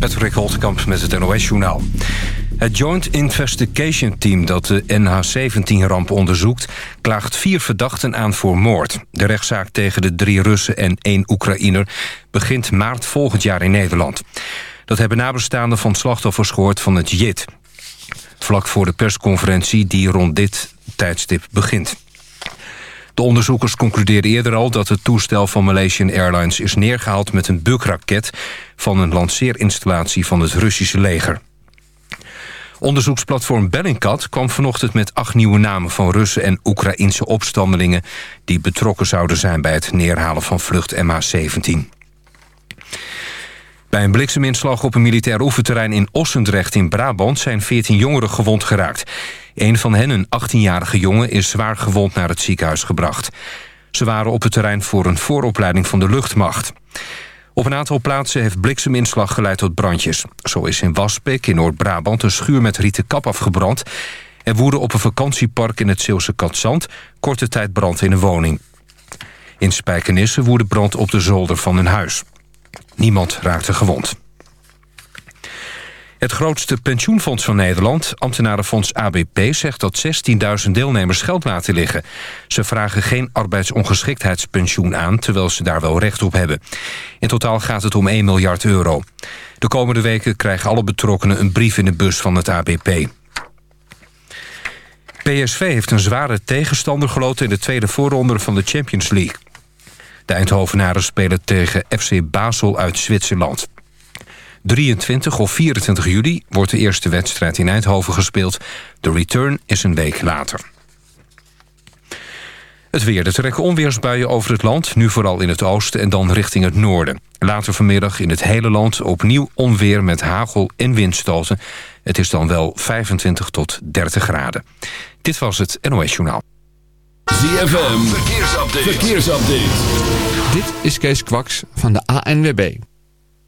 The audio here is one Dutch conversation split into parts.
Patrick Holtkamp met het NOS-journaal. Het Joint Investigation Team dat de NH-17-ramp onderzoekt... klaagt vier verdachten aan voor moord. De rechtszaak tegen de drie Russen en één Oekraïner... begint maart volgend jaar in Nederland. Dat hebben nabestaanden van slachtoffers gehoord van het JIT. Vlak voor de persconferentie die rond dit tijdstip begint. De onderzoekers concludeerden eerder al dat het toestel van Malaysian Airlines is neergehaald met een bukraket van een lanceerinstallatie van het Russische leger. Onderzoeksplatform Bellingcat kwam vanochtend met acht nieuwe namen van Russen en Oekraïnse opstandelingen die betrokken zouden zijn bij het neerhalen van vlucht MH17. Bij een blikseminslag op een militair oefenterrein in Ossendrecht in Brabant... zijn 14 jongeren gewond geraakt. Een van hen, een 18-jarige jongen, is zwaar gewond naar het ziekenhuis gebracht. Ze waren op het terrein voor een vooropleiding van de luchtmacht. Op een aantal plaatsen heeft blikseminslag geleid tot brandjes. Zo is in Waspik in Noord-Brabant een schuur met rieten kap afgebrand. Er woedde op een vakantiepark in het Zeeuwse Katzand... korte tijd brand in een woning. In Spijkenisse woedde brand op de zolder van een huis. Niemand raakte gewond. Het grootste pensioenfonds van Nederland, ambtenarenfonds ABP... zegt dat 16.000 deelnemers geld laten liggen. Ze vragen geen arbeidsongeschiktheidspensioen aan... terwijl ze daar wel recht op hebben. In totaal gaat het om 1 miljard euro. De komende weken krijgen alle betrokkenen een brief in de bus van het ABP. PSV heeft een zware tegenstander geloten... in de tweede voorronde van de Champions League. De Eindhovenaren spelen tegen FC Basel uit Zwitserland. 23 of 24 juli wordt de eerste wedstrijd in Eindhoven gespeeld. De return is een week later. Het weer. Er trekken onweersbuien over het land, nu vooral in het oosten en dan richting het noorden. Later vanmiddag in het hele land opnieuw onweer met hagel en windstoten. Het is dan wel 25 tot 30 graden. Dit was het NOS Journaal. ZFM, verkeersupdate. verkeersupdate. Dit is Kees Kwaks van de ANWB.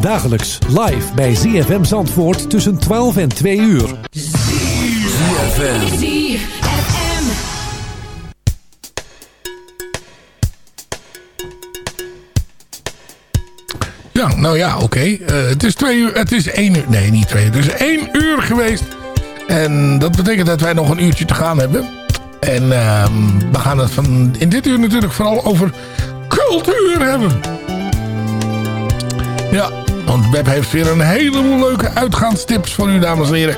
Dagelijks live bij ZFM Zandvoort tussen 12 en 2 uur. ZFM. Ja, nou ja, oké. Eh, het is twee uur, het is één uur, nee niet twee uur, het is één uur geweest. En dat betekent dat wij nog een uurtje te gaan hebben. En ehm, we gaan het van, in dit uur natuurlijk vooral over cultuur hebben. Ja, want Web heeft weer een heleboel leuke uitgaanstips voor u, dames en heren.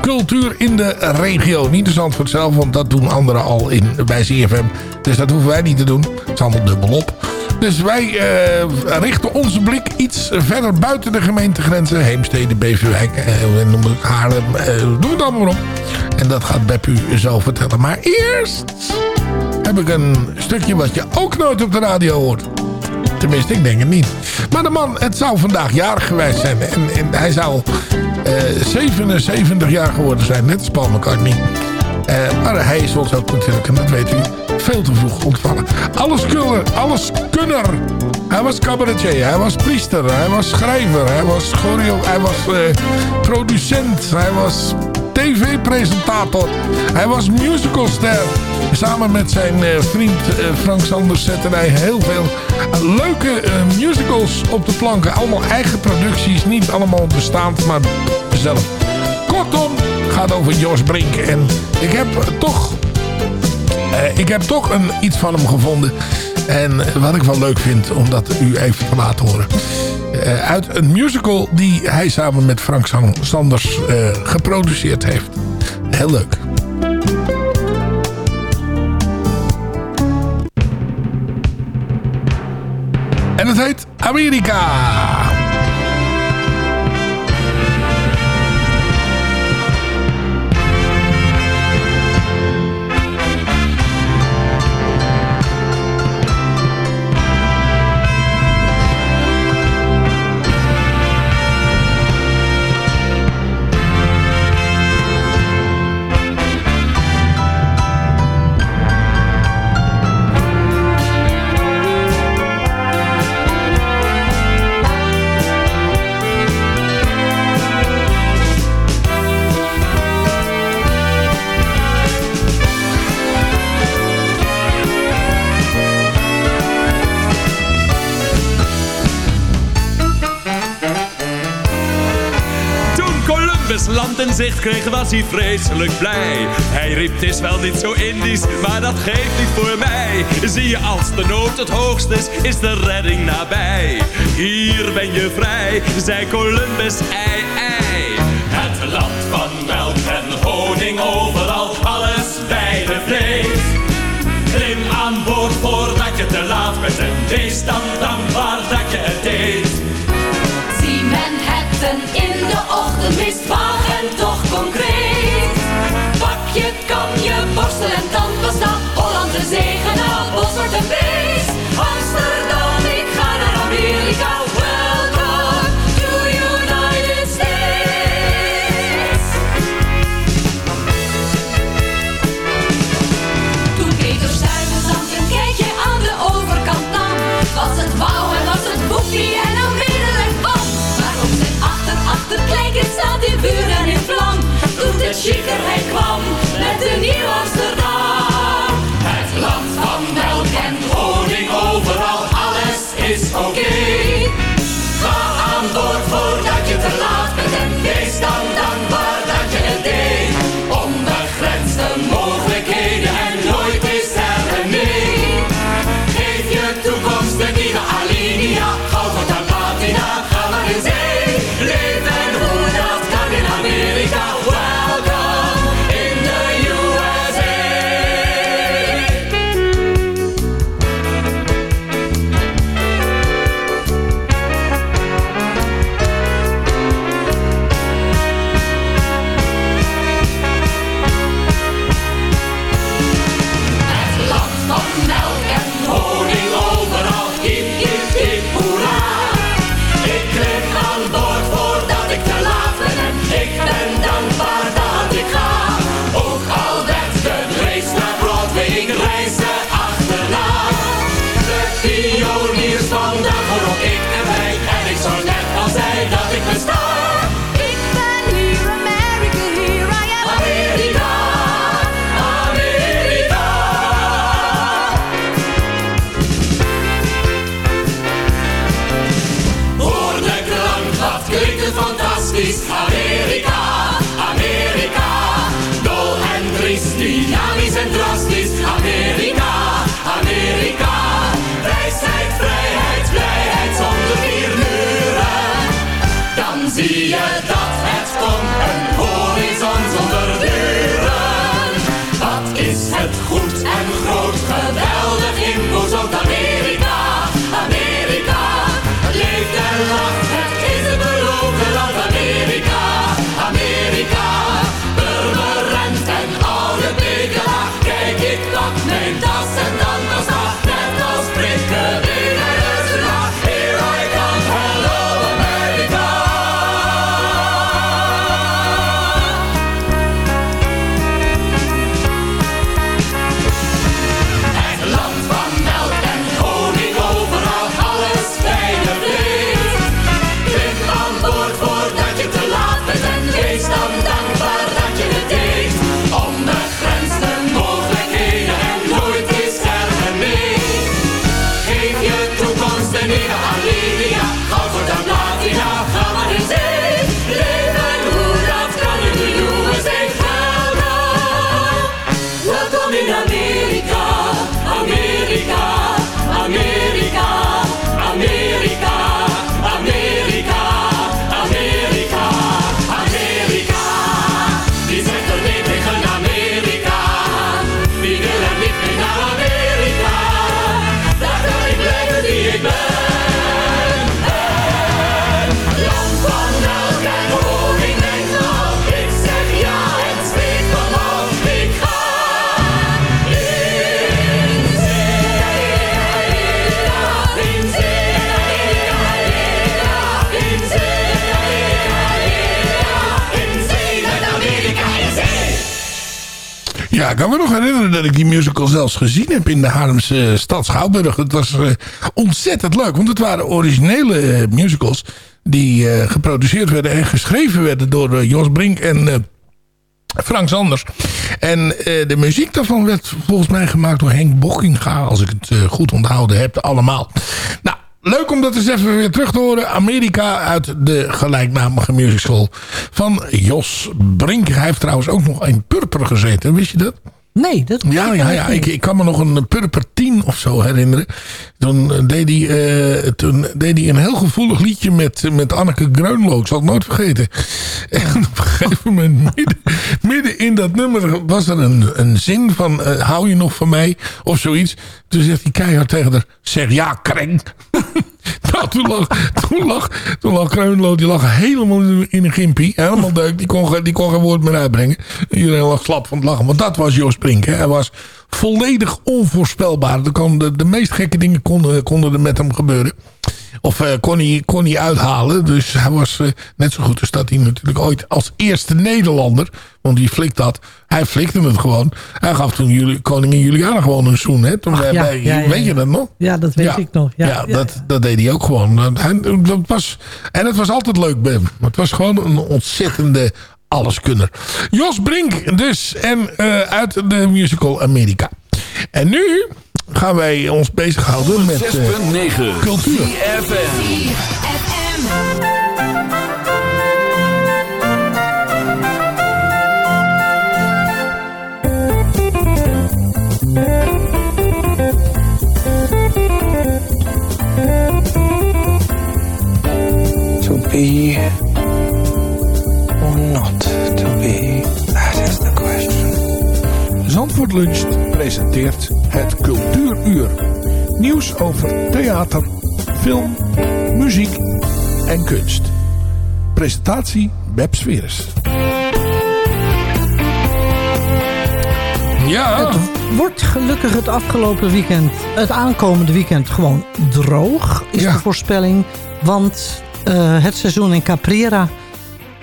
Cultuur in de regio. Niet de Zandvoort zelf, want dat doen anderen al in, bij CFM. Dus dat hoeven wij niet te doen. Het is allemaal dubbel op. Dus wij eh, richten onze blik iets verder buiten de gemeentegrenzen. Heemstede, Beverwijk, eh, noem Haarlem, eh, noem het allemaal maar op. En dat gaat Beb u zo vertellen. Maar eerst heb ik een stukje wat je ook nooit op de radio hoort. Tenminste, ik denk het niet. Maar de man, het zou vandaag jarig geweest zijn. En, en hij zou eh 77 jaar geworden zijn. Net als Paul McCartney. Eh, maar hij is ons ook natuurlijk, en dat weet u, veel te vroeg ontvallen. Alles kunner, alles kunner. Hij was cabaretier, hij was priester, hij was schrijver, hij was choreo, hij was eh, producent, hij was tv-presentator, hij was musicalster. Samen met zijn eh, vriend eh, Frank Sanders zette hij heel veel leuke eh, musicals op de planken. Allemaal eigen producties, niet allemaal bestaand, maar zelf. Kortom, gaat over Jos Brink. En ik heb toch, ik heb toch een, iets van hem gevonden. En wat ik wel leuk vind om dat u even te laten horen. Eh, uit een musical die hij samen met Frank San- Sanders eh, geproduceerd heeft. Heel leuk. En het heet Amerika. Columbus land in zicht kreeg, was hij vreselijk blij. Hij riep, het is wel niet zo Indisch, maar dat geeft niet voor mij. Zie je, als de nood het hoogst is, is de redding nabij. Hier ben je vrij, zei Columbus, ei, ei. Het land van melk en honing overal, alles bij de vlees. Klim aan boord voordat je te laat bent en wees dan dankbaar dat je het deed. Zie Manhattan in de ochtendmist, vaag en Chiquer, hij kwam met de nieuw Amsterdam. Het land van melk en honing overal, alles is oké. Ga aan boord voordat je te laat bent en wees dan. Ik kan me nog herinneren dat ik die musical zelfs gezien heb in de Haarlemse stad Schouwburg. Het was uh, ontzettend leuk, want het waren originele uh, musicals die geproduceerd werden en geschreven werden door Jos Brink en Frank Sanders. En de muziek daarvan werd volgens mij gemaakt door Henk Bockinga, als ik het goed onthouden heb, allemaal. Nou, Leuk om dat eens even weer terug te horen. Amerika uit de gelijknamige musical van Jos Brink. Hij heeft trouwens ook nog in Purper gezeten. Wist je dat? Nee, dat Ja, ja, ja ik, ik kan me nog een Purper 10 of zo herinneren. Toen deed hij, uh, toen deed hij een heel gevoelig liedje met, met Anneke Greunlo. Ik zal het nooit vergeten. En op een gegeven moment, midden, midden in dat nummer, was er een, een zin van... Uh, hou je nog van mij? Of zoiets. Toen zegt hij keihard tegen haar... Zeg ja, kreng. nou, toen lag, toen lag, toen die lag helemaal in een gimpie. Helemaal deuk. Die kon, die kon geen woord meer uitbrengen. Iedereen lag slap van het lachen. Want dat was Joost Brink. Hè. Hij was volledig onvoorspelbaar. De, de, de meest gekke dingen konden, konden er met hem gebeuren. Of uh, kon, hij, kon hij uithalen. Dus hij was uh, net zo goed als dat hij natuurlijk ooit als eerste Nederlander. Want die flikt dat. Hij flikte het gewoon. Hij gaf toen jullie, koningin Juliana gewoon een zoen. Hè? Toen Ach, wij, ja, bij, ja, ja, weet je dat nog? Ja, dat weet ik nog. Ja, Dat, dat deed hij ook gewoon. Hij, dat was, en het was altijd leuk bij hem. Het was gewoon een ontzettende alleskunner. Jos Brink dus. En uh, uit de musical Amerika. En nu gaan wij ons bezighouden met uh, cultuur. To be Zandvoort Lunch presenteert het Cultuuruur. Nieuws over theater, film, muziek en kunst. Presentatie Beb Sweres. Ja. Het wordt gelukkig het afgelopen weekend, het aankomende weekend gewoon droog, is Ja. de voorspelling. Want eh, het seizoen in Caprera,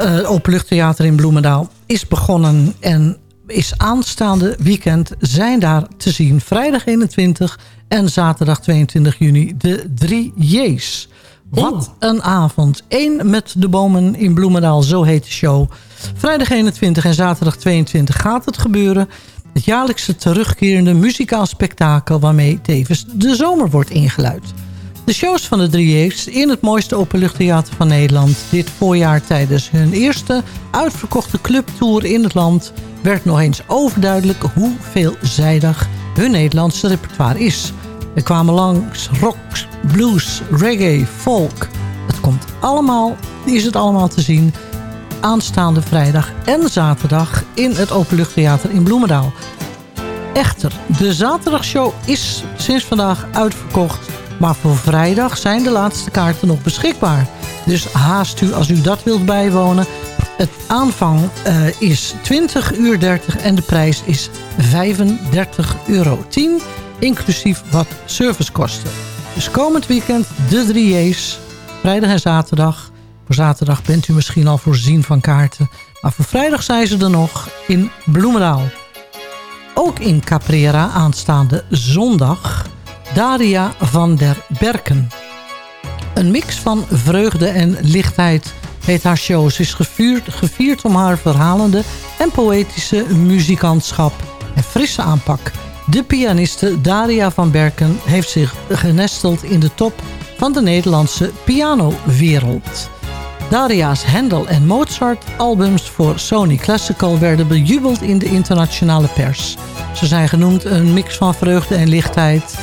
uh, openluchttheater in Bloemendaal, is begonnen en is aanstaande weekend zijn daar te zien. Vrijdag 21 en zaterdag 22 juni de drie J's. Wat een avond. Eén met de bomen in Bloemendaal, zo heet de show. Vrijdag 21 en zaterdag 22 gaat het gebeuren. Het jaarlijkse terugkerende muzikaal spektakel... waarmee tevens de zomer wordt ingeluid. De shows van de 3J's in het mooiste openluchttheater van Nederland... dit voorjaar tijdens hun eerste uitverkochte clubtour in het land... werd nog eens overduidelijk hoe veelzijdig hun Nederlandse repertoire is. Er kwamen langs rock, blues, reggae, folk. Het komt allemaal, is het allemaal te zien aanstaande vrijdag en zaterdag in het Openluchttheater in Bloemendaal. Echter, de zaterdagshow is sinds vandaag uitverkocht. Maar voor vrijdag zijn de laatste kaarten nog beschikbaar. Dus haast u als u dat wilt bijwonen. Het aanvang uh, is 20 uur 30 en de prijs is 35 euro 10. Inclusief wat servicekosten. Dus komend weekend de 3J's. Vrijdag en zaterdag. Voor zaterdag bent u misschien al voorzien van kaarten. Maar voor vrijdag zijn ze er nog in Bloemendaal. Ook in Caprera aanstaande zondag Daria van der Berken. Een mix van vreugde en lichtheid heet haar show. Ze is gevierd, gevierd om haar verhalende en poëtische muzikantschap en frisse aanpak. De pianiste Daria van Berken heeft zich genesteld in de top van de Nederlandse pianowereld. Daria's Handel en Mozart albums voor Sony Classical werden bejubeld in de internationale pers. Ze zijn genoemd een mix van vreugde en lichtheid,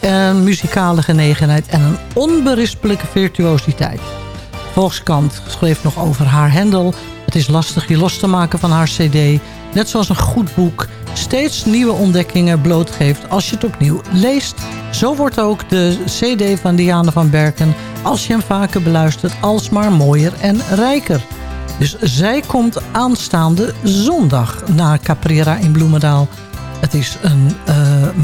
een muzikale genegenheid en een onberispelijke virtuositeit. Volkskrant schreef nog over haar Handel. Het is lastig je los te maken van haar cd. Net zoals een goed boek steeds nieuwe ontdekkingen blootgeeft als je het opnieuw leest. Zo wordt ook de cd van Diane van Berken, als je hem vaker beluistert, alsmaar mooier en rijker. Dus zij komt aanstaande zondag naar Caprera in Bloemendaal. Het is een uh,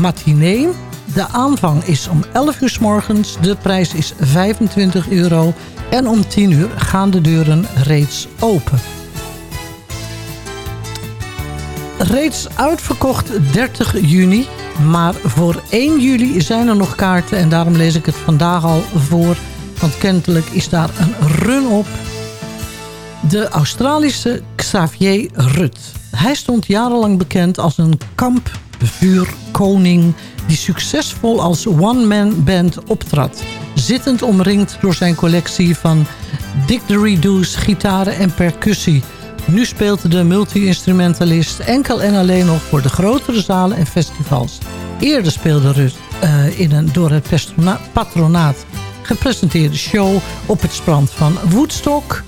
matinee. De aanvang is om 11 uur s morgens. De prijs is 25 euro. En om 10 uur gaan de deuren reeds open. reeds uitverkocht 30 juni. Maar voor 1 juli zijn er nog kaarten. En daarom lees ik het vandaag al voor. Want kennelijk is daar een run op. De Australische Xavier Rudd. Hij stond jarenlang bekend als een kampvuurkoning... die succesvol als one-man band optrad. Zittend omringd door zijn collectie van didgeridoos, gitaren en percussie... Nu speelt de multi-instrumentalist enkel en alleen nog voor de grotere zalen en festivals. Eerder speelde Rut uh, in een door het patronaat gepresenteerde show op het strand van Woodstock.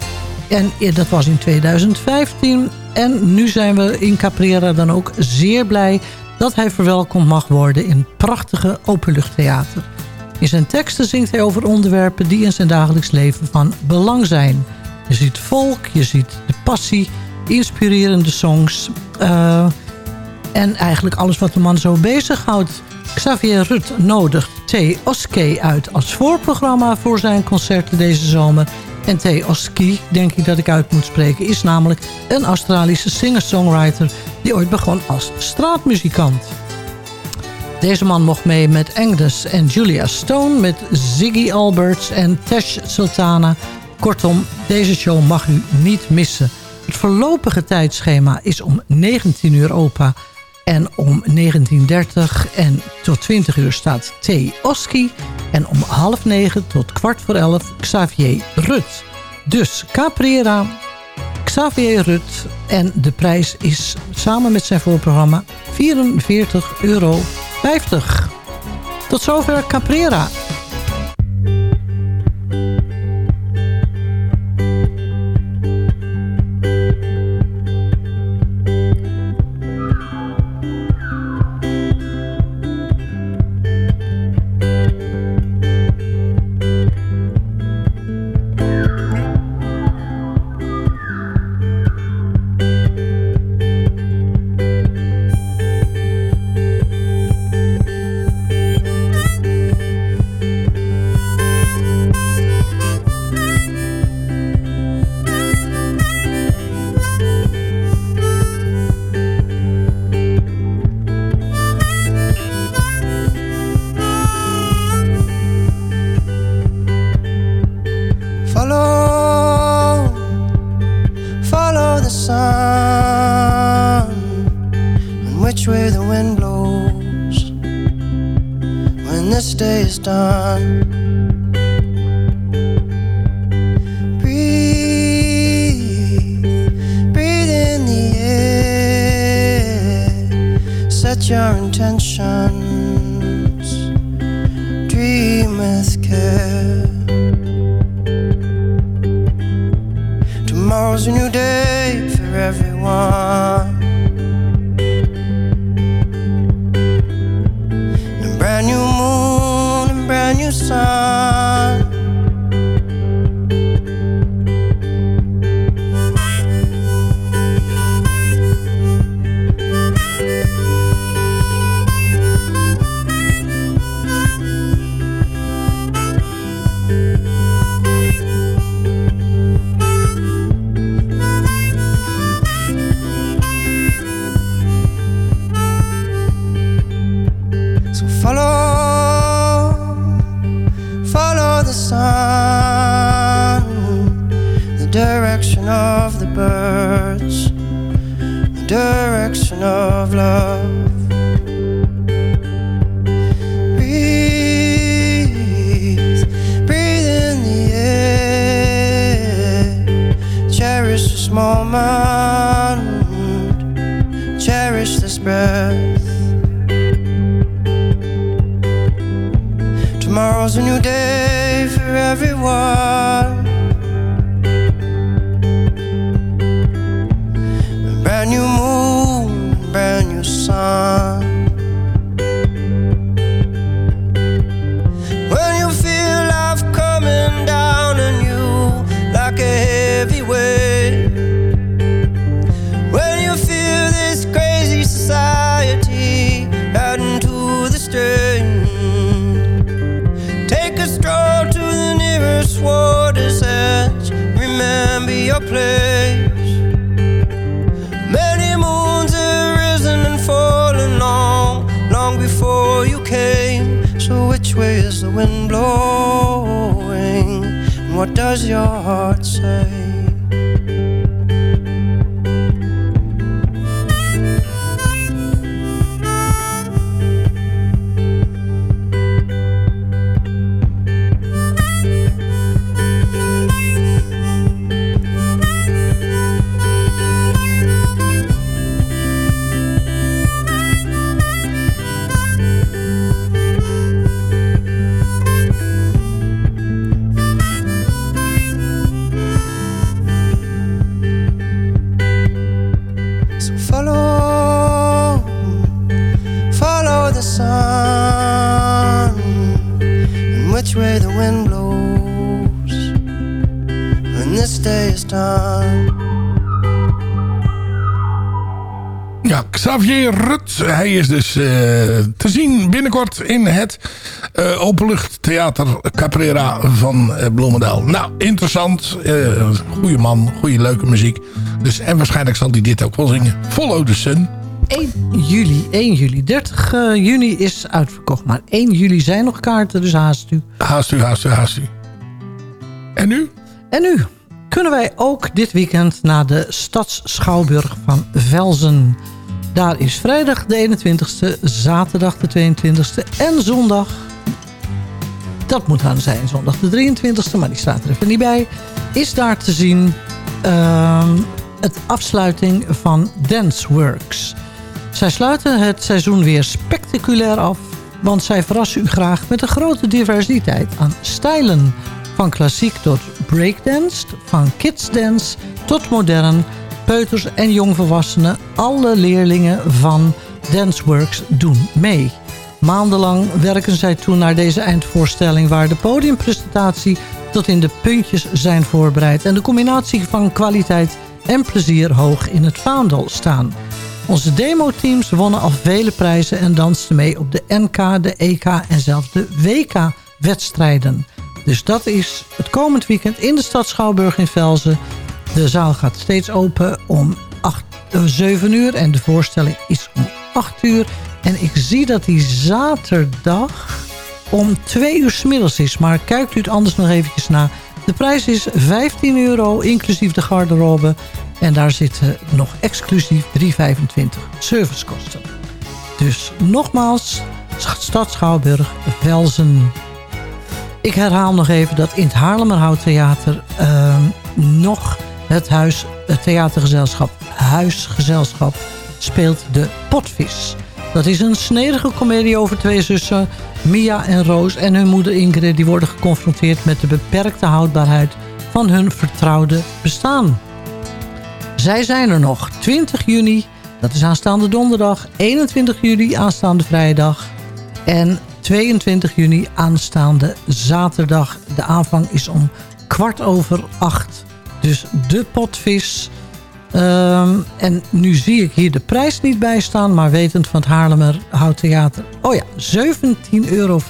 En dat was in 2015. En nu zijn we in Caprera dan ook zeer blij dat hij verwelkomd mag worden in prachtige openluchttheater. In zijn teksten zingt hij over onderwerpen die in zijn dagelijks leven van belang zijn. Je ziet volk, je ziet de passie, inspirerende songs. Uh, en eigenlijk alles wat de man zo bezighoudt. Xavier Rut nodigt T. Oskey uit als voorprogramma voor zijn concerten deze zomer. En T. Oskey, denk ik dat ik uit moet spreken, is namelijk een Australische singer-songwriter die ooit begon als straatmuzikant. Deze man mocht mee met Angus en Julia Stone, met Ziggy Alberts en Tash Sultana. Kortom, deze show mag u niet missen. Het voorlopige tijdschema is om 19 uur opa en om 19.30 en tot 20 uur staat T. Oski. En om half negen tot kwart voor elf Xavier Rut. Dus Caprera, Xavier Rut. En de prijs is samen met zijn voorprogramma 44,50 euro. Tot zover Caprera. Xavier Rut. Hij is dus eh, te zien binnenkort in het eh Openluchttheater Caprera van eh, Bloemendaal. Nou, interessant. goede man, goede leuke muziek. Dus, en waarschijnlijk zal hij dit ook wel zingen. Follow the Sun. 1 juli, 1 juli. 30 eh, juni is uitverkocht. Maar 1 juli zijn nog kaarten, dus haast u. Haast u, haast u, haast u. En nu? En nu kunnen wij ook dit weekend naar de Stadsschouwburg van Velzen. Daar is vrijdag de 21ste, zaterdag de 22ste en zondag... dat moet dan zijn zondag de 23ste, maar die staat er even niet bij... is daar te zien ehm, het afsluiting van Danceworks. Zij sluiten het seizoen weer spectaculair af... want zij verrassen u graag met een grote diversiteit aan stijlen... Van klassiek tot breakdance, van kidsdance tot modern, peuters en jongvolwassenen. Alle leerlingen van Danceworks doen mee. Maandenlang werken zij toe naar deze eindvoorstelling... waar de podiumpresentatie tot in de puntjes zijn voorbereid... en de combinatie van kwaliteit en plezier hoog in het vaandel staan. Onze demoteams wonnen al vele prijzen en dansten mee op de NK, de EK en zelfs de WK-wedstrijden. Dus dat is het komend weekend in de stad Schouwburg in Velzen. De zaal gaat steeds open om 8, eh, 7 uur en de voorstelling is om 8 uur. En ik zie dat die zaterdag om 2 uur 's middags is. Maar kijkt u het anders nog eventjes na. De prijs is 15 euro, inclusief de garderobe. En daar zitten nog exclusief 3,25 servicekosten. Dus nogmaals, Stad Schouwburg, Velzen. Ik herhaal nog even dat in het Haarlemmerhout Theater... Uh, nog het, huis, het theatergezelschap Huisgezelschap speelt de Potvis. Dat is een snedige komedie over twee zussen... Mia en Roos en hun moeder Ingrid... die worden geconfronteerd met de beperkte houdbaarheid... van hun vertrouwde bestaan. Zij zijn er nog 20 juni, dat is aanstaande donderdag... 21 juli aanstaande vrijdag... en 22 juni aanstaande zaterdag. De aanvang is om kwart over acht. Dus de potvis. Um, en nu zie ik hier de prijs niet bij staan... maar wetend van het Haarlemmer Houttheater. Oh ja, 17,50 euro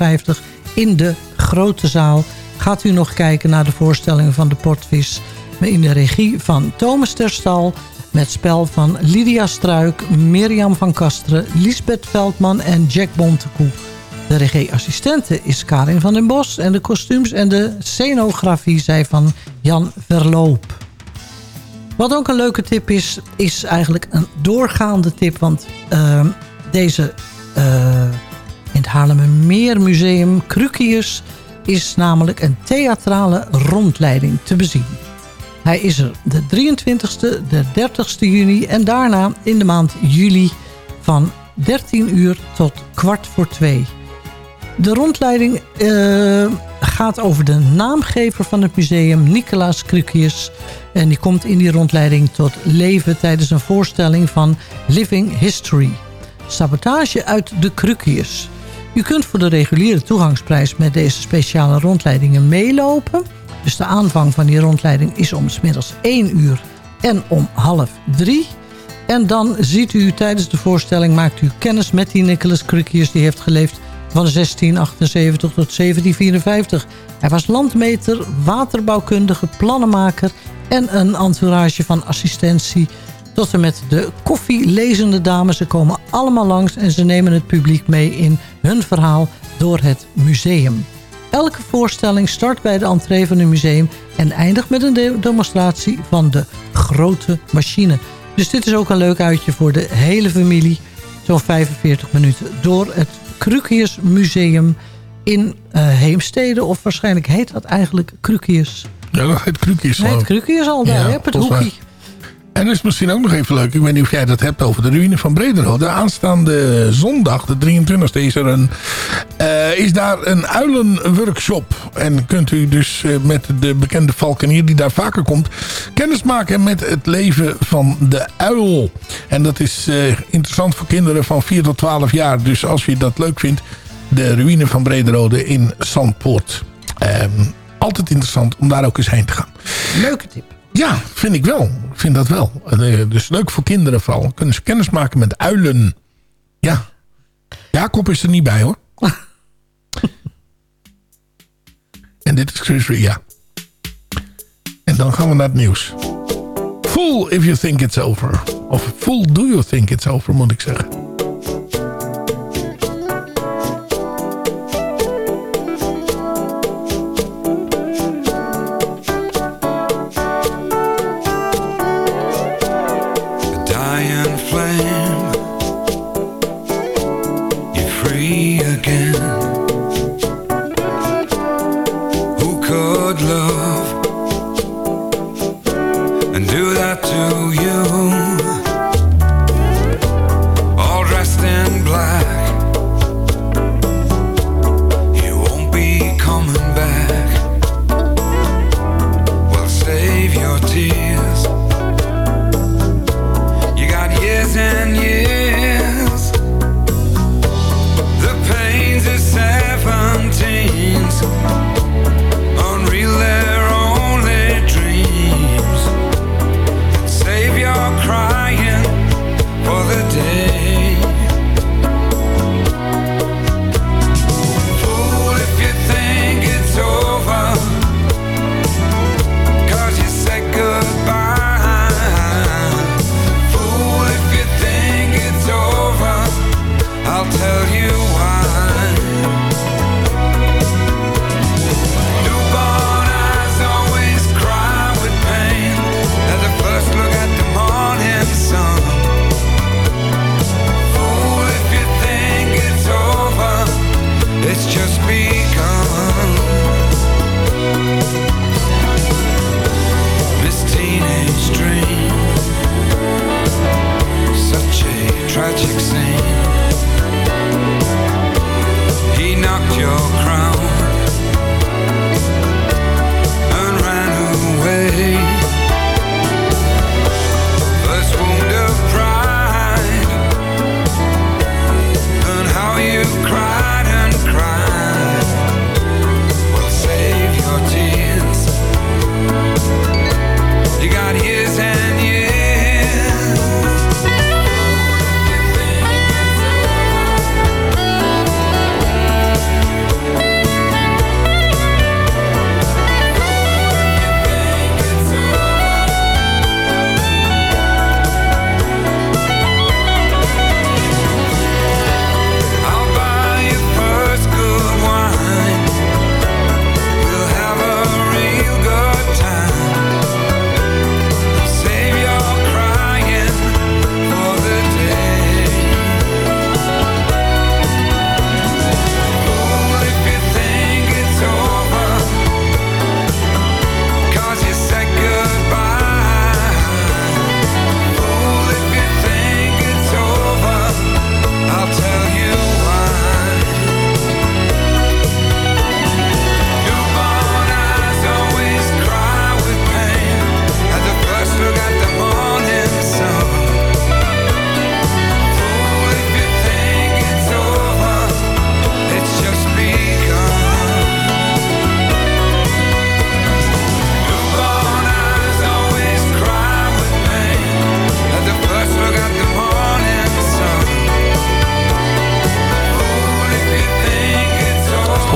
in de grote zaal. Gaat u nog kijken naar de voorstellingen van de potvis... in de regie van Thomas Terstal... met spel van Lydia Struik, Mirjam van Kasteren... Lisbeth Veldman en Jack Bontekoe. De regieassistente is Karin van den Bos... en de kostuums en de scenografie zijn van Jan Verloop. Wat ook een leuke tip is, is eigenlijk een doorgaande tip. Want uh, deze uh, in het Haarlemmermeermuseum Krukius is namelijk een theatrale rondleiding te bezien. Hij is er de 23e, de 30ste juni en daarna in de maand juli van 13 uur tot kwart voor twee. De rondleiding uh, gaat over de naamgever van het museum, Nicolaas Krukius. En die komt in die rondleiding tot leven tijdens een voorstelling van Living History. Sabotage uit de Krukius. U kunt voor de reguliere toegangsprijs met deze speciale rondleidingen meelopen. Dus de aanvang van die rondleiding is om smiddags 1 uur en om half 3. En dan ziet u tijdens de voorstelling, maakt u kennis met die Nicholas Krukius. Die heeft geleefd van 1678 tot 1754. Hij was landmeter, waterbouwkundige, plannenmaker en een entourage van assistentie. Tot en met de koffielezende dames. Ze komen allemaal langs en ze nemen het publiek mee in hun verhaal door het museum. Elke voorstelling start bij de entree van het museum... en eindigt met een de- demonstratie van de grote machine. Dus dit is ook een leuk uitje voor de hele familie. Zo'n 45 minuten door het Krukius Museum in eh, Heemstede. Of waarschijnlijk heet dat eigenlijk Krukius. Ja, heet Krukius. Nee, het Krukius al daar, Ja, hè, op het hoekje. En dat is misschien ook nog even leuk. Ik weet niet of jij dat hebt over de ruïne van Brederode. Aanstaande zondag, de 23e, is, er een, eh, is daar een uilenworkshop. En kunt u dus eh, met de bekende valkenier die daar vaker komt... kennis maken met het leven van de uil. En dat is eh, interessant voor kinderen van 4 tot 12 jaar. Dus als je dat leuk vindt, de ruïne van Brederode in Zandpoort. Ehm, altijd interessant om daar ook eens heen te gaan. Leuke tip. Ja, vind ik wel. Ik vind dat wel. Eh, Dus leuk voor kinderen vooral. Kunnen ze kennis maken met uilen. Ja. Jacob is er niet bij hoor. en dit is Chris Ria. En dan gaan we naar het nieuws. Fool if you think it's over. Of fool do you think it's over moet ik zeggen.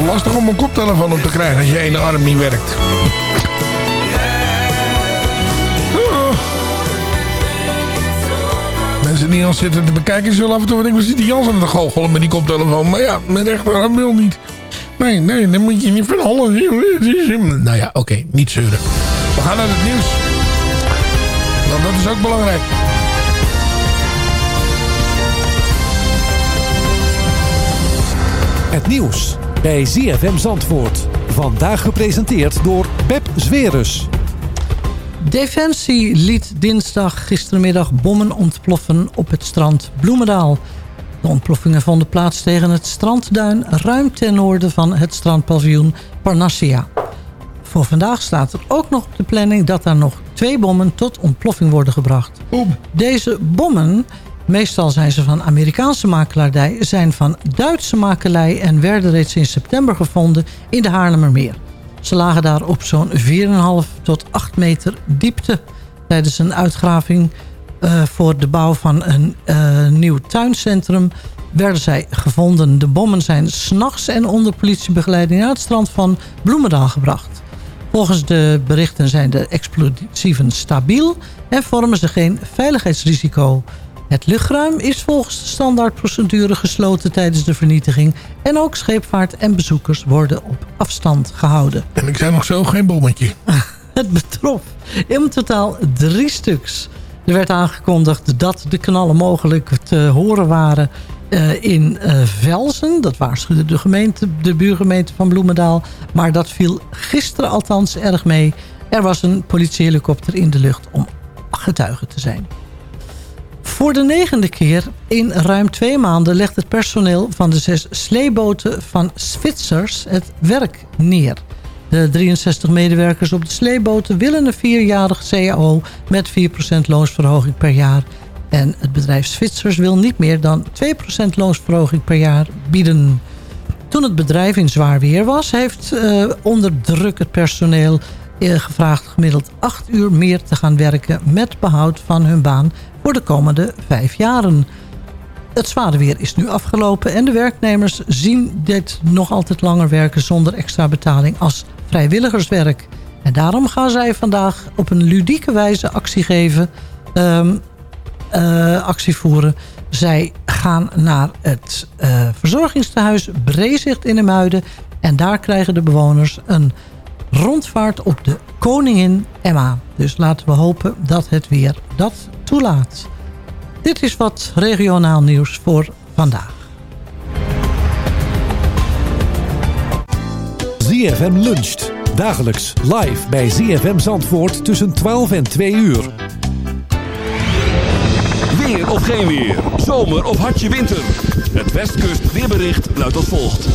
Lastig om een koptelefoon op te krijgen als je ene arm niet werkt. Oh. Mensen die ons zitten te bekijken, zullen af en toe denken, we zitten Jans aan de goochelen met die koptelefoon. Maar ja, met rechterarm wil niet. Nee, nee, dan moet je niet van alles. Nou ja, oké, niet zeuren. We gaan naar het nieuws. Want dat is ook belangrijk. Het nieuws bij ZFM Zandvoort. Vandaag gepresenteerd door Pep Zwerus. Defensie liet dinsdag gistermiddag bommen ontploffen op het strand Bloemendaal. De ontploffingen vonden plaats tegen het strandduin ruim ten noorden van het strandpaviljoen Parnassia. Voor vandaag staat er ook nog op de planning dat er nog twee bommen tot ontploffing worden gebracht. Deze bommen, meestal zijn ze van Amerikaanse makelaardij, zijn van Duitse makelij en werden reeds in september gevonden in de Haarlemmermeer. Ze lagen daar op zo'n 4,5 tot 8 meter diepte tijdens een uitgraving uh, voor de bouw van een uh, nieuw tuincentrum werden zij gevonden. De bommen zijn s'nachts en onder politiebegeleiding naar het strand van Bloemendaal gebracht. Volgens de berichten zijn de explosieven stabiel en vormen ze geen veiligheidsrisico. Het luchtruim is volgens de standaardprocedure gesloten tijdens de vernietiging... en ook scheepvaart en bezoekers worden op afstand gehouden. En ik zei nog zo geen bommetje. Het betrof in totaal drie stuks. Er werd aangekondigd dat de knallen mogelijk te horen waren uh, in uh, Velzen. Dat waarschuwde de, gemeente, de buurgemeente van Bloemendaal. Maar dat viel gisteren althans erg mee. Er was een politiehelikopter in de lucht om getuige te zijn. Voor de negende keer in ruim twee maanden legt het personeel van de zes sleeboten van Zwitsers het werk neer. De 63 medewerkers op de sleeboten willen een vierjarig CAO met 4% loonsverhoging per jaar. En het bedrijf Zwitsers wil niet meer dan 2% loonsverhoging per jaar bieden. Toen het bedrijf in zwaar weer was, heeft uh, onder druk het personeel uh, gevraagd gemiddeld 8 uur meer te gaan werken met behoud van hun baan voor de komende 5 jaren. Het zware weer is nu afgelopen en de werknemers zien dit nog altijd langer werken zonder extra betaling als vrijwilligerswerk. En daarom gaan zij vandaag op een ludieke wijze actie geven, um, uh, actie voeren. Zij gaan naar het uh, verzorgingstehuis Brezicht in de Muiden. En daar krijgen de bewoners een rondvaart op de Koningin Emma. Dus laten we hopen dat het weer dat toelaat. Dit is wat regionaal nieuws voor vandaag. ZFM luncht. Dagelijks live bij ZFM Zandvoort tussen 12 en 2 uur. Weer of geen weer. Zomer of hartje winter. Het Westkust weerbericht luidt als volgt.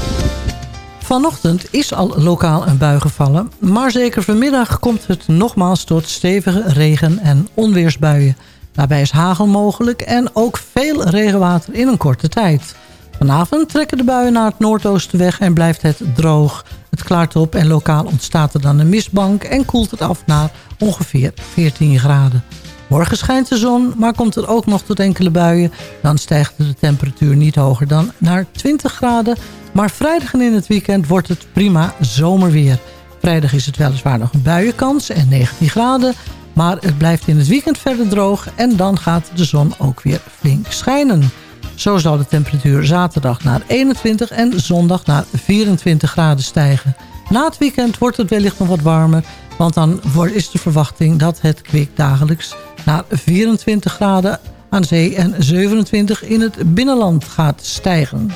Vanochtend is al lokaal een bui gevallen, maar zeker vanmiddag komt het nogmaals tot stevige regen- en onweersbuien. Daarbij is hagel mogelijk en ook veel regenwater in een korte tijd. Vanavond trekken de buien naar het noordoosten weg en blijft het droog. Het klaart op en lokaal ontstaat er dan een mistbank en koelt het af naar ongeveer 14 graden. Morgen schijnt de zon, maar komt er ook nog tot enkele buien. Dan stijgt de temperatuur niet hoger dan naar 20 graden. Maar vrijdag en in het weekend wordt het prima zomerweer. Vrijdag is het weliswaar nog een buienkans en 19 graden. Maar het blijft in het weekend verder droog en dan gaat de zon ook weer flink schijnen. Zo zal de temperatuur zaterdag naar 21 en zondag naar 24 graden stijgen. Na het weekend wordt het wellicht nog wat warmer, want dan is de verwachting dat het kwik dagelijks naar 24 graden aan zee en 27 in het binnenland gaat stijgen.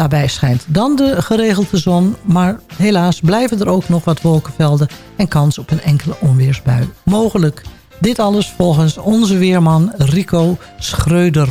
Daarbij schijnt dan de geregelde zon, maar helaas blijven er ook nog wat wolkenvelden en kans op een enkele onweersbui mogelijk. Dit alles volgens onze weerman Rico Schreuder.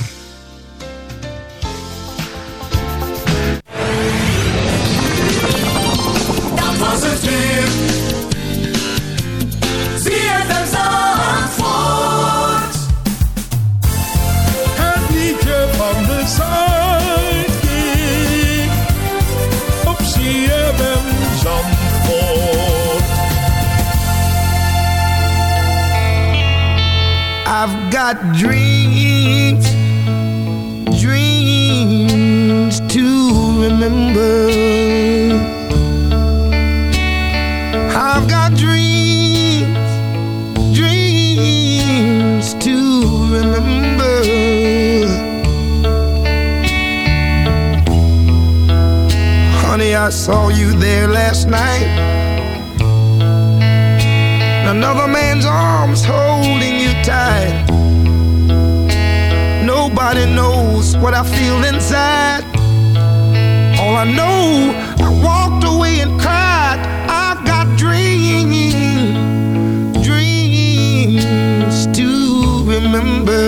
got dreams, dreams to remember. I've got dreams, dreams to remember. Honey, I saw you there last night. Another man's arms holding you tight Nobody knows what I feel inside. All I know, I walked away and cried. I've got dreams, dreams to remember.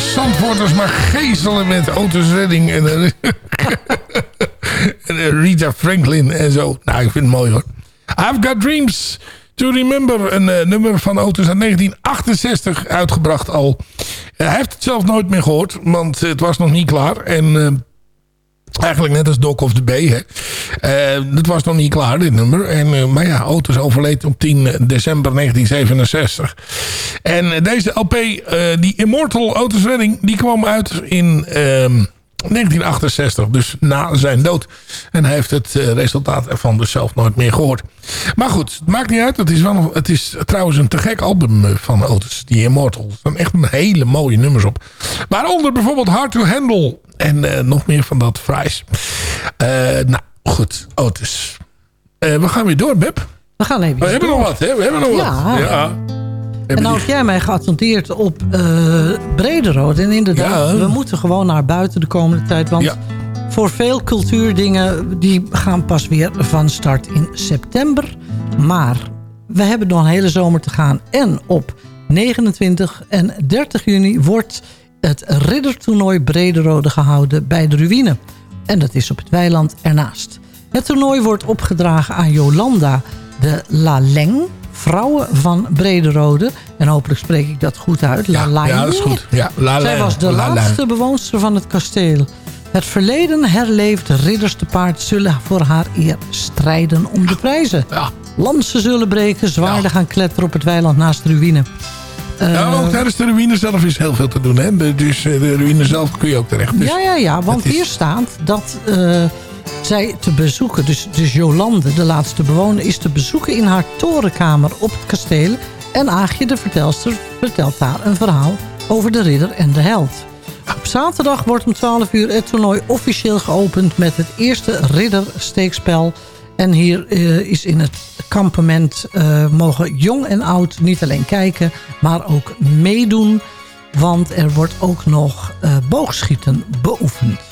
Die Zandvoorters maar geestelen met Otis Redding en, eh, en eh, Rita Franklin en zo. Nou, ik vind het mooi hoor. I've Got Dreams to Remember. Een eh, nummer van Otis uit 1968 uitgebracht al. hij heeft het zelf nooit meer gehoord, want het was nog niet klaar. En... Eigenlijk net als Doc of the Bay. Hè. Eh, dat was nog niet klaar, dit nummer. En, eh, maar ja, Otis overleed op 10 december 1967. En eh, deze LP, die Immortal Otis Redding... die kwam uit in ehm, 1968. Dus na zijn dood. En hij heeft het eh, resultaat ervan dus zelf nooit meer gehoord. Maar goed, het maakt niet uit. Het is, wel, het is trouwens een te gek album eh, van Otis. Die Immortal. Er staan echt een hele mooie nummers op. Waaronder bijvoorbeeld Hard to Handle. En eh, nog meer van dat fries. Nou, goed. Otis. We gaan weer door, Beb. We gaan even We hebben nog wat, hè? We hebben nog Ja. wat. Ja. En nou heb jij mij geattendeerd op eh Brederood. En inderdaad, Ja. we moeten gewoon naar buiten de komende tijd. Want Ja. voor veel cultuurdingen, die gaan pas weer van start in september. Maar we hebben nog een hele zomer te gaan. En op 29 en 30 juni wordt het riddertoernooi Brederode gehouden bij de ruïne. En dat is op het weiland ernaast. Het toernooi wordt opgedragen aan Jolanda de Laleng, vrouwen van Brederode. En hopelijk spreek ik dat goed uit. Laleng. ja, dat is goed. Ja, Laleng. Zij was de laatste bewoonster van het kasteel. Het verleden herleeft. Ridders te paard zullen voor haar eer strijden om de prijzen. Lansen zullen breken, zwaarden gaan kletteren op het weiland naast de ruïne. Eh, Ja, ook tijdens de ruïne zelf is heel veel te doen. Hè? Dus eh, de ruïne zelf kun je ook terecht. Dus ja, ja, ja, want is- hier staat dat eh, zij te bezoeken, dus, dus Jolande, de laatste bewoner, is te bezoeken in haar torenkamer op het kasteel. En Aagje, de vertelster, vertelt daar een verhaal over de ridder en de held. Op zaterdag wordt om 12 uur het toernooi officieel geopend met het eerste riddersteekspel. En hier eh, is in het kampement eh, mogen jong en oud niet alleen kijken, maar ook meedoen. Want er wordt ook nog eh, boogschieten beoefend.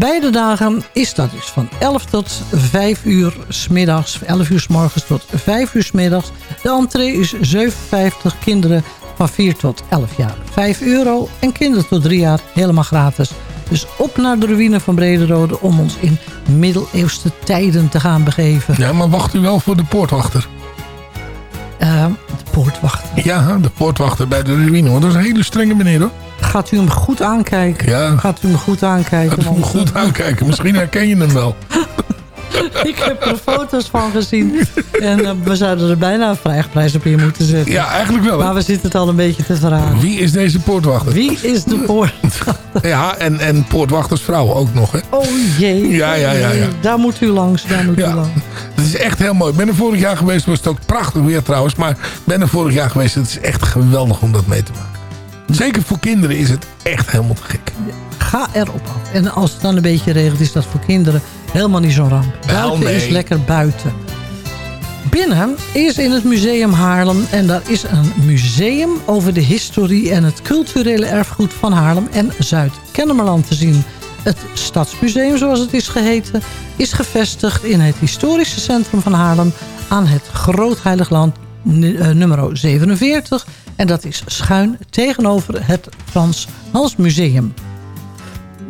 Beide dagen is dat dus van 11 tot 5 uur s middags, 11 uur s morgens tot 5 uur s middags. De entree is 57 kinderen van 4 tot 11 jaar 5 euro en kinderen tot 3 jaar helemaal gratis. Dus op naar de ruïne van Brederode om ons in middeleeuwse tijden te gaan begeven. Ja, maar wacht u wel voor de poortwachter. Uh, de poortwachter? Ja, de poortwachter bij de ruïne. Want dat is een hele strenge meneer hoor. Gaat u hem goed aankijken? Ja. Gaat u hem goed aankijken? Gaat u hem goed aankijken. Misschien herken je hem wel. ik heb er foto's van gezien. En uh, we zouden er bijna een vrijprijs op in moeten zetten. Ja, eigenlijk wel. Hè? Maar we zitten het al een beetje te vragen. Wie is deze poortwachter? Wie is de poortwachter? ja, en, en poortwachtersvrouw ook nog. Hè? Oh jee. Ja, ja, ja, ja. Daar moet u langs. Daar moet ja. u langs. Het is echt heel mooi. Ik ben er vorig jaar geweest. was het ook prachtig weer trouwens. Maar ik ben er vorig jaar geweest. Het is echt geweldig om dat mee te maken. Zeker voor kinderen is het echt helemaal te gek. Ga erop af. En als het dan een beetje regent, is dat voor kinderen helemaal niet zo'n ramp. Buiten nee. is lekker buiten. Binnen is in het Museum Haarlem. En daar is een museum over de historie en het culturele erfgoed van Haarlem en Zuid-Kennemerland te zien. Het Stadsmuseum, zoals het is geheten, is gevestigd in het historische centrum van Haarlem aan het Groot-Heiligland nummer 47. En dat is schuin tegenover het Frans Hals Museum.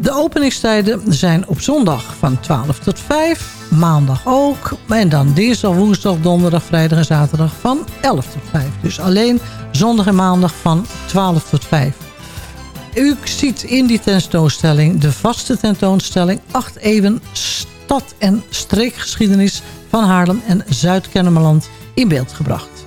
De openingstijden zijn op zondag van 12 tot 5. Maandag ook. En dan dinsdag, woensdag, donderdag, vrijdag en zaterdag van 11 tot 5. Dus alleen zondag en maandag van 12 tot 5. U ziet in die tentoonstelling de vaste tentoonstelling 8 eeuwen stad- en streekgeschiedenis van Haarlem en Zuid-Kennemerland in beeld gebracht.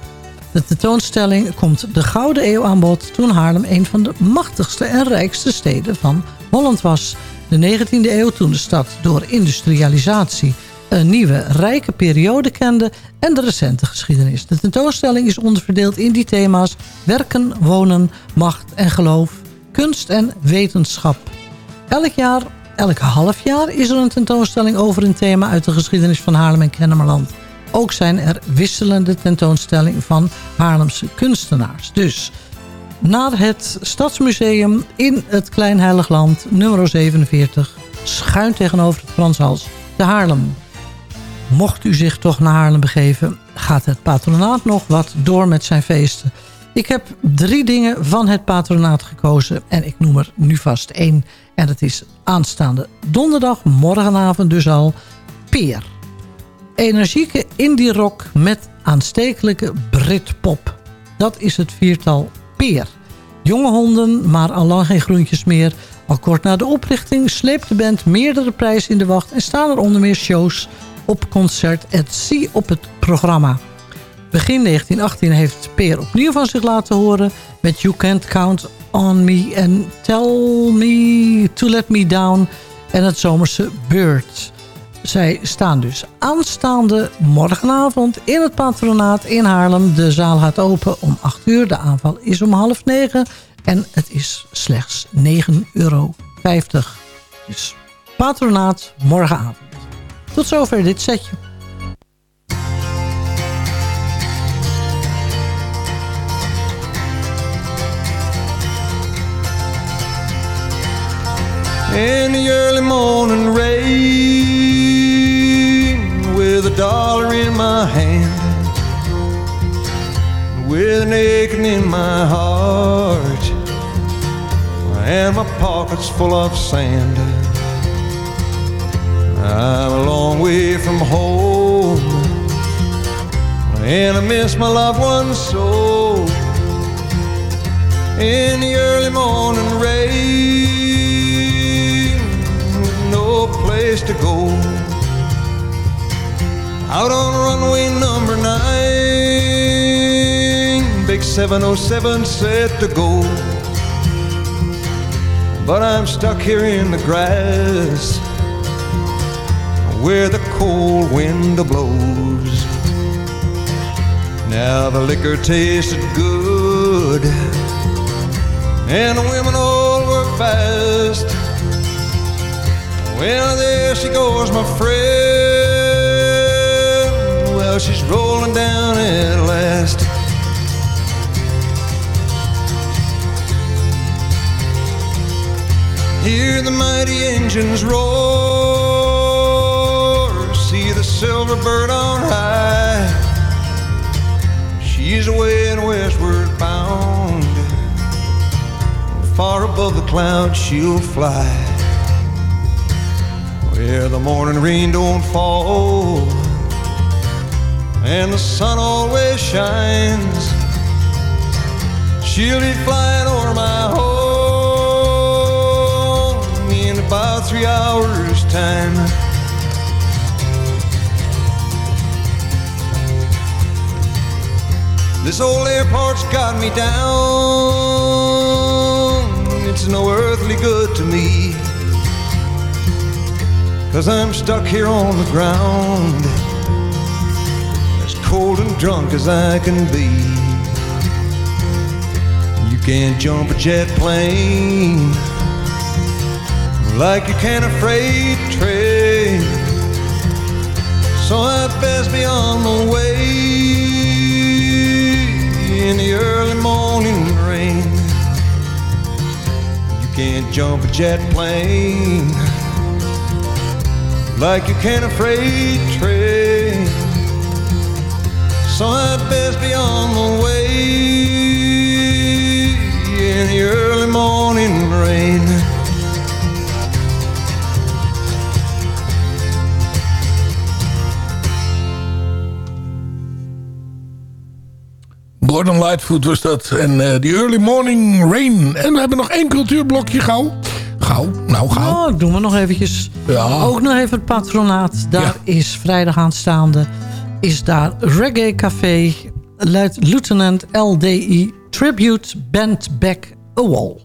De tentoonstelling komt de Gouden Eeuw aan bod toen Haarlem een van de machtigste en rijkste steden van Holland was. De 19e eeuw toen de stad door industrialisatie een nieuwe rijke periode kende en de recente geschiedenis. De tentoonstelling is onderverdeeld in die thema's werken, wonen, macht en geloof, kunst en wetenschap. Elk jaar, elk half jaar is er een tentoonstelling over een thema uit de geschiedenis van Haarlem en Kennemerland. Ook zijn er wisselende tentoonstellingen van Haarlemse kunstenaars. Dus naar het Stadsmuseum in het Klein Heiligland, nummer 47, schuin tegenover het Franshals, te Haarlem. Mocht u zich toch naar Haarlem begeven, gaat het patronaat nog wat door met zijn feesten. Ik heb drie dingen van het patronaat gekozen en ik noem er nu vast één. En dat is aanstaande donderdag, morgenavond dus al, Peer. Energieke indie rock met aanstekelijke Britpop. Dat is het viertal Peer. Jonge honden, maar al lang geen groentjes meer. Al kort na de oprichting sleept de band meerdere prijzen in de wacht... en staan er onder meer shows op concert at Sea op het programma. Begin 1918 heeft Peer opnieuw van zich laten horen... met You Can't Count On Me and Tell Me To Let Me Down... en het zomerse Bird... Zij staan dus aanstaande morgenavond in het patronaat in Haarlem. De zaal gaat open om 8 uur. De aanval is om half 9. En het is slechts 9,50 euro. Dus patronaat morgenavond. Tot zover dit setje. In the early morning rain dollar in my hand with an aching in my heart and my pockets full of sand. I'm a long way from home and I miss my loved ones so. In the early morning rain no place to go out on runway number nine big 707 set to go but I'm stuck here in the grass where the cold wind blows now the liquor tasted good and the women all were fast. Well, there she goes, my friend. Well, she's rolling down at last. Hear the mighty engines roar. See the silver bird on high. She's away and westward bound. Far above the clouds she'll fly. Where the morning rain don't fall. And the sun always shines. She'll be flying over my home in about three hours' time. This old airport's got me down. It's no earthly good to me. Cause I'm stuck here on the ground. Cold and drunk as I can be. You can't jump a jet plane like you can a freight train. So I'd best be on my way in the early morning rain. You can't jump a jet plane like you can a freight train. So I'd best be on the way in the early morning rain. Gordon Lightfoot was dat. En eh, die Early Morning Rain. En we hebben nog één cultuurblokje gauw. Gauw, nou gauw. Oh, doen we nog eventjes. Ja. Ook nog even het patronaat. Daar is vrijdag aanstaande. Is daar Reggae Café. Luid- Lieutenant LDI Tribute Band Back a Wall.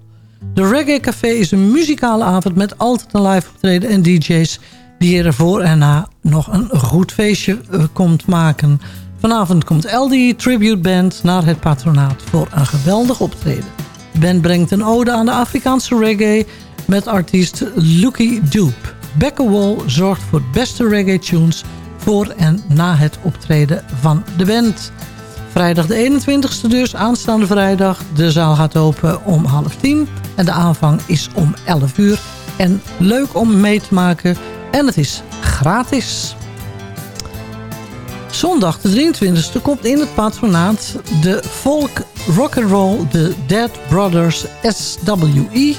De Reggae Café is een muzikale avond met altijd een live optreden en DJ's die er voor en na nog een goed feestje eh, komt maken. Vanavond komt LDI Tribute Band naar het patronaat voor een geweldig optreden. De band brengt een ode aan de Afrikaanse reggae met artiest Lucky Dupe. Wall zorgt voor beste reggae tunes voor en na het optreden van de band. Vrijdag de 21ste dus, aanstaande vrijdag. De zaal gaat open om half tien en de aanvang is om 11 uur. En leuk om mee te maken en het is gratis. Zondag de 23e komt in het patronaat de folk rock and roll The Dead Brothers SWE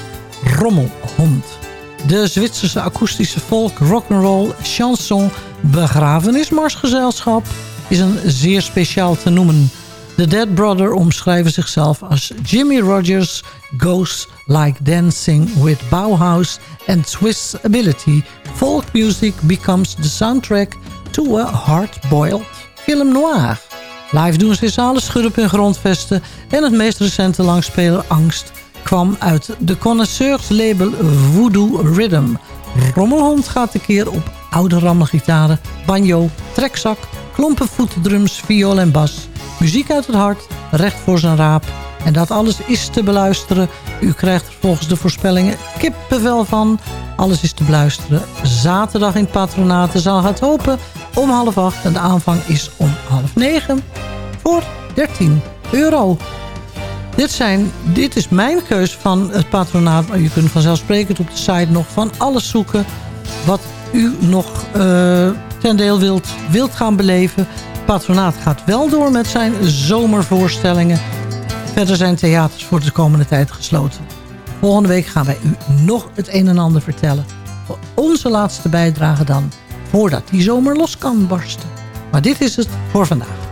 Rommelhond. De Zwitserse akoestische folk rock and roll chanson begrafenismarsgezelschap is een zeer speciaal te noemen. De Dead Brother omschrijven zichzelf als Jimmy Rogers goes like dancing with Bauhaus and Swiss ability. Folk music becomes the soundtrack to a hard-boiled film noir. Live doen ze zalen schudden op hun grondvesten en het meest recente langspeler Angst kwam uit de connoisseurslabel Voodoo Rhythm. Rommelhond gaat tekeer op oude rammelgitaren, banjo, trekzak, klompen voetdrums, viool en bas. Muziek uit het hart, recht voor zijn raap. En dat alles is te beluisteren. U krijgt er volgens de voorspellingen kippenvel van. Alles is te beluisteren. Zaterdag in het patronaat. De zaal gaat open om half acht. En de aanvang is om half negen. Voor 13 euro. Dit, zijn, dit is mijn keus van het patronaat. Maar u kunt vanzelfsprekend op de site nog van alles zoeken. Wat u nog eh, ten deel wilt, wilt gaan beleven. Het patronaat gaat wel door met zijn zomervoorstellingen. Verder zijn theaters voor de komende tijd gesloten. Volgende week gaan wij u nog het een en ander vertellen. Voor onze laatste bijdrage dan. Voordat die zomer los kan barsten. Maar dit is het voor vandaag.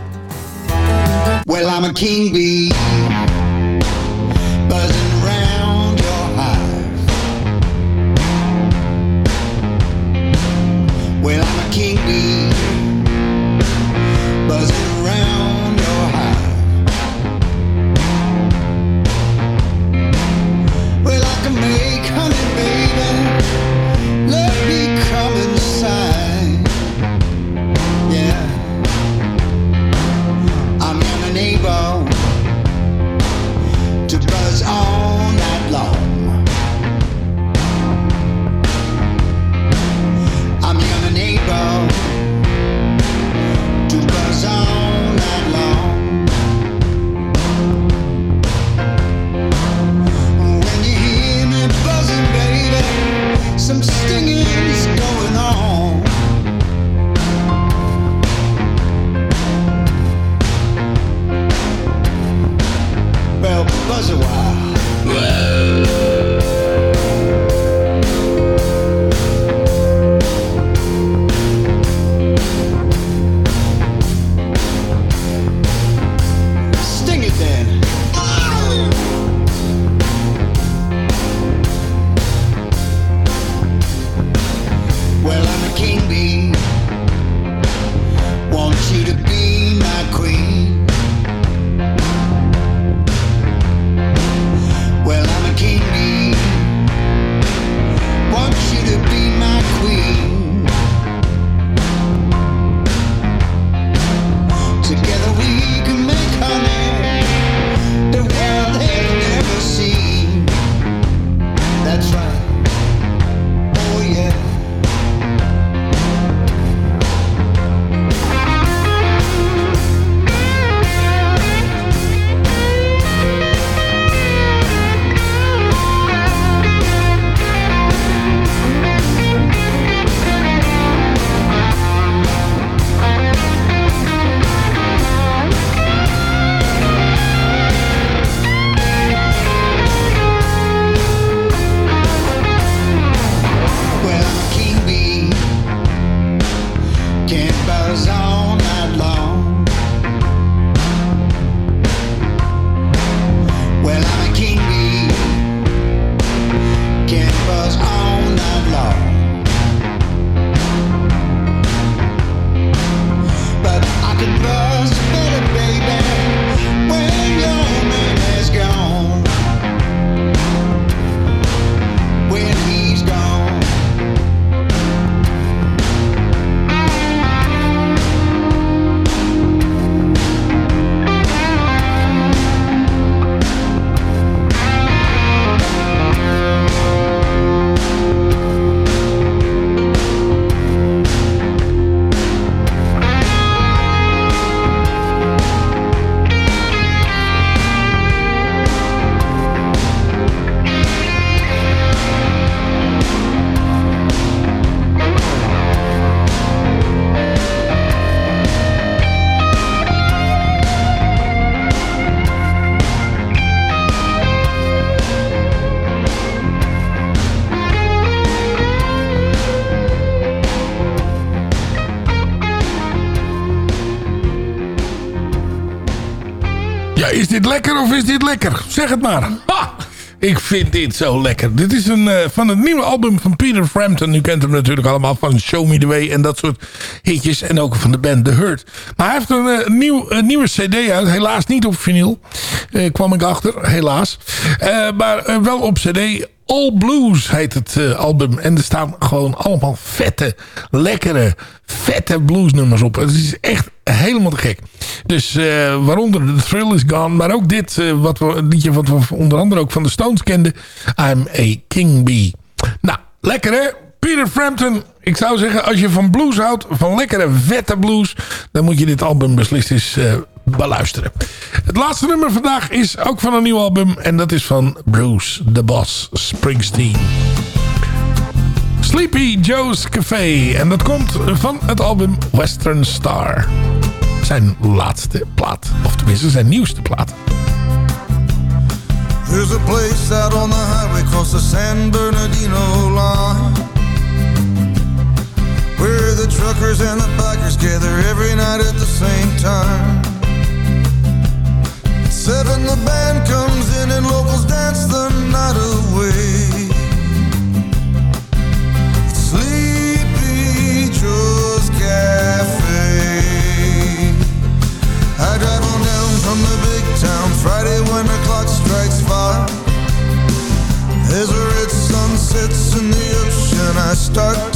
King. bee, lekker of is dit lekker? Zeg het maar. Ik vind dit zo lekker. Dit is een, eh, van het nieuwe album van Peter Frampton. U kent hem natuurlijk allemaal van Show Me The Way en dat soort hitjes. En ook van de band The Hurt. Maar hij heeft een, eh, nieuw, een nieuwe cd uit. Helaas niet op vinyl. Eh, kwam ik achter, helaas. Maar wel op cd. All Blues heet het eh, album. En er staan gewoon allemaal vette, lekkere, vette bluesnummers op. Het is echt helemaal te gek. Dus eh, waaronder The Thrill Is Gone. Maar ook dit, eh, wat we, liedje wat we onder andere ook van de Stones kenden. I'm a King Bee. Nou, lekker hè? Peter Frampton. Ik zou zeggen, als je van blues houdt, van lekkere vette blues... dan moet je dit album beslist eens beluisteren. Het laatste nummer vandaag is ook van een nieuw album. En dat is van Bruce the Boss Springsteen. Sleepy Joe's Café. En dat komt van het album Western Star. Zijn laatste plaat. Of tenminste zijn nieuwste plaat. There's a place out on the highway across the San Bernardino line Where the truckers and the bikers gather every night at the same time At seven the band comes in and locals dance the night away. Sleepy Joe's Cafe. I drive on down from the big town Friday when the clock strikes five. As a red sun sets in the ocean. I start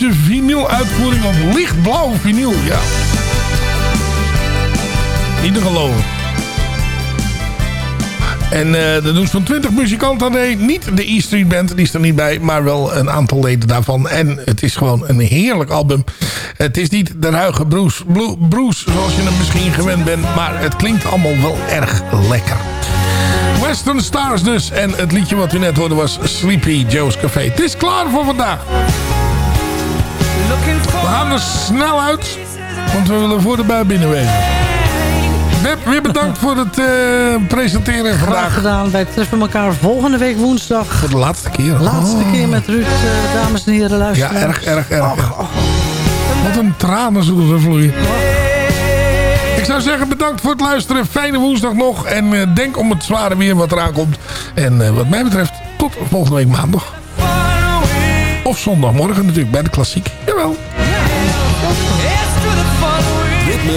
hele luxe vinyl uitvoering op lichtblauw vinyl. Ja. Niet te geloven. En eh er doen van 20 muzikanten aan mee. Niet de E Street Band, die is er niet bij. Maar wel een aantal leden daarvan. En het is gewoon een heerlijk album. Het is niet de ruige Bruce, Bruce zoals je hem misschien gewend bent. Maar het klinkt allemaal wel erg lekker. Western Stars dus. En het liedje wat u net hoorde was Sleepy Joe's Café. Het is klaar voor vandaag. We gaan er snel uit. Want we willen voor de bui binnenwezen. Web, weer bedankt voor het eh, presenteren Graag vandaag. gedaan. Wij treffen elkaar volgende week woensdag. Voor de laatste keer. Laatste Oh. keer met Ruud, eh, dames en heren, Ja, luisteren. erg, erg, erg. erg. Wat een tranen zullen er vloeien. Ik zou zeggen, bedankt voor het luisteren. Fijne woensdag nog. En eh, denk om het zware weer wat eraan komt. En eh, wat mij betreft, tot volgende week maandag. Of zondagmorgen natuurlijk, bij de klassiek.